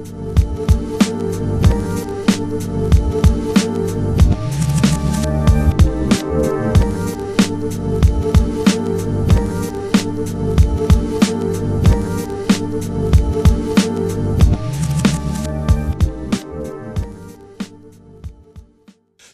Bye.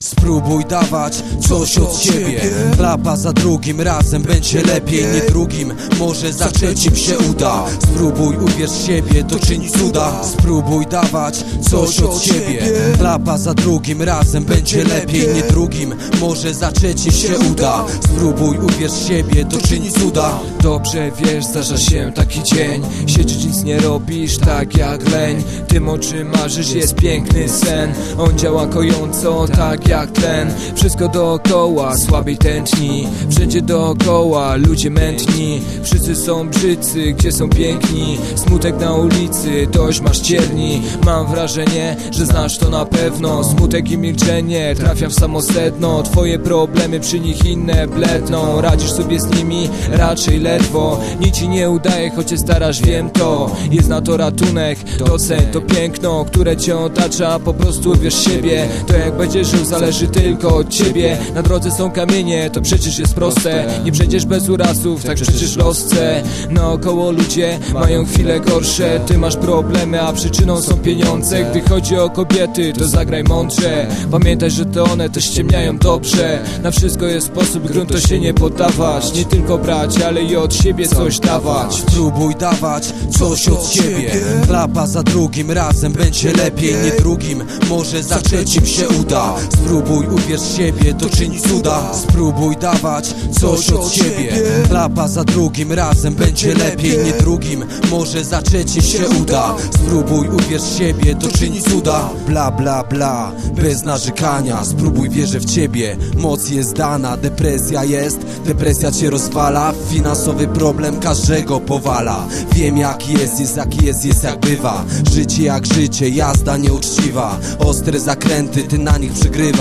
Spróbuj dawać coś od siebie. Klapa za drugim razem będzie lepiej Nie drugim, może za trzecim się uda. Spróbuj uwierz siebie, to czyni cuda. Spróbuj dawać coś od siebie. Klapa za drugim razem będzie lepiej Nie drugim, może za trzecim się uda. Spróbuj uwierz siebie, to czyni cuda. Dobrze wiesz, zdarza się taki dzień. Siedzisz, nic nie robisz, tak jak leń. Tym o czym marzysz jest piękny sen. On działa kojąco, tak jak ten. Wszystko dookoła, słabiej tętni. Wszędzie dookoła, ludzie mętni. Wszyscy są brzydcy, gdzie są piękni. Smutek na ulicy, dość masz cierni. Mam wrażenie, że znasz to na pewno. Smutek i milczenie, trafiam w samo sedno. Twoje problemy, przy nich inne bledną. Radzisz sobie z nimi, raczej ledwo. Nic ci nie udaje, choć się starasz, wiem to. Jest na to ratunek, sen, to piękno Które cię otacza, po prostu wiesz siebie. To jak będziesz żył, zależy tylko od ciebie. Na drodze są kamienie, to przecież jest proste. Nie przejdziesz bez urazów, tak przecież losce. Naokoło ludzie mają chwile gorsze. Ty masz problemy, a przyczyną są pieniądze. Gdy chodzi o kobiety, to zagraj mądrze. Pamiętaj, że to one też ciemniają dobrze. Na wszystko jest sposób, grunto się nie poddawać Nie tylko brać, ale i od siebie coś dawać. Spróbuj dawać coś od siebie. Klapa za drugim razem będzie lepiej Nie drugim, może za trzecim się uda Spróbuj uwierz siebie, to czyni cuda. Spróbuj dawać coś od siebie. Klapa za drugim razem będzie lepiej Nie drugim, może za trzecim się uda. Spróbuj uwierz siebie, to czyni cuda. Bla bla bla, bez narzekania. Spróbuj wierzę w ciebie, moc jest dana Depresja jest, depresja cię rozwala. Finansowy problem każdego powala. Wiem jaki jest, jest jaki jest, jest jak bywa. Życie jak życie, jazda nieuczciwa. Ostre zakręty, ty na nich przegrywasz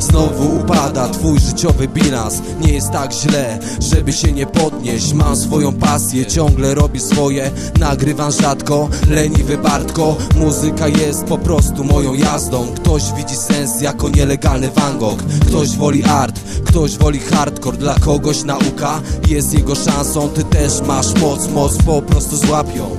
Znowu upada twój życiowy bilans. Nie jest tak źle, żeby się nie podnieść. Mam swoją pasję, ciągle robię swoje. Nagrywam rzadko, leniwy Bartko. Muzyka jest po prostu moją jazdą. Ktoś widzi sens jako nielegalny Van Gogh. Ktoś woli art, ktoś woli hardcore. Dla kogoś nauka jest jego szansą. Ty też masz moc, moc po prostu złapią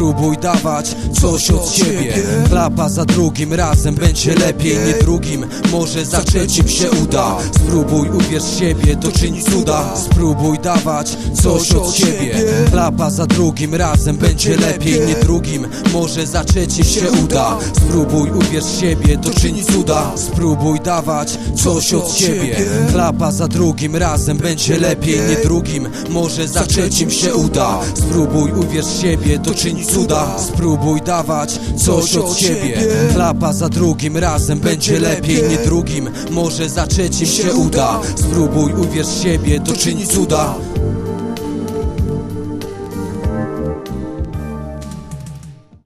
Spróbuj dawać coś od siebie. Klapa za drugim razem będzie lepiej Nie drugim, może za trzecim się uda. Spróbuj uwierz siebie, to czyni cuda. Spróbuj dawać coś od siebie. Klapa za drugim razem będzie lepiej. Nie drugim, może za trzecim się uda. Spróbuj uwierz siebie, to czyni cuda. Spróbuj dawać coś od siebie. Klapa za drugim razem będzie lepiej Nie drugim, może za trzecim się uda. Spróbuj uwierz siebie, to czyni cuda. Spróbuj dawać coś od siebie. Klapa za drugim razem będzie lepiej Nie drugim, może za trzecim się uda. Spróbuj uwierz siebie, to czyni cuda